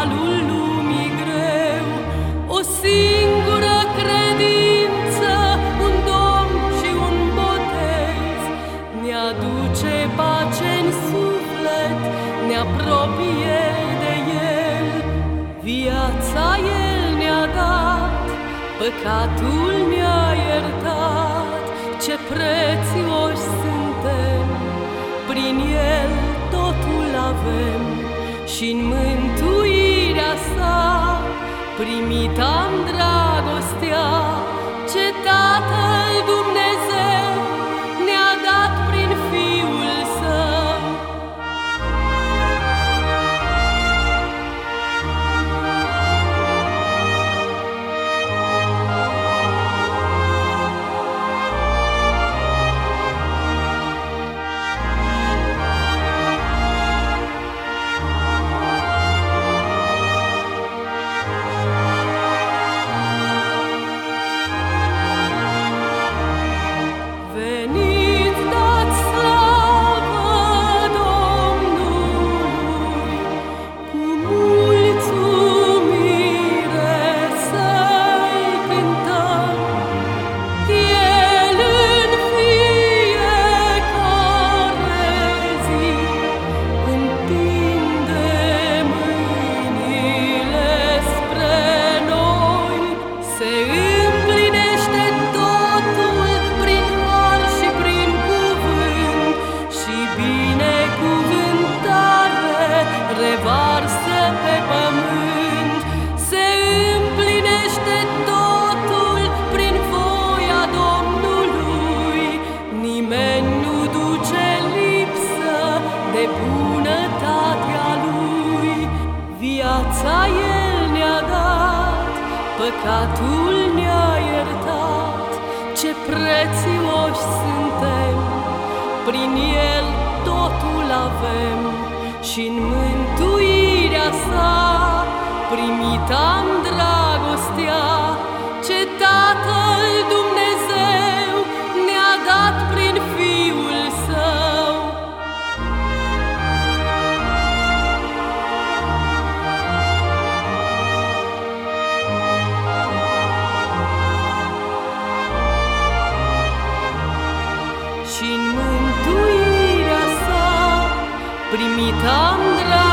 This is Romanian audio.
calul lumii greu, o singură credință, un domn și un botez, ne aduce pace în suflet, ne apropie de el. Viața el ne-a dat, păcatul ne-a iertat, ce prețioși suntem, prin el totul avem și în mântul primit am dragostea bunătatea Lui. Viața El ne-a dat, păcatul ne-a iertat, ce prețioși suntem, prin El totul avem și în mântuirea sa primit am primi tendra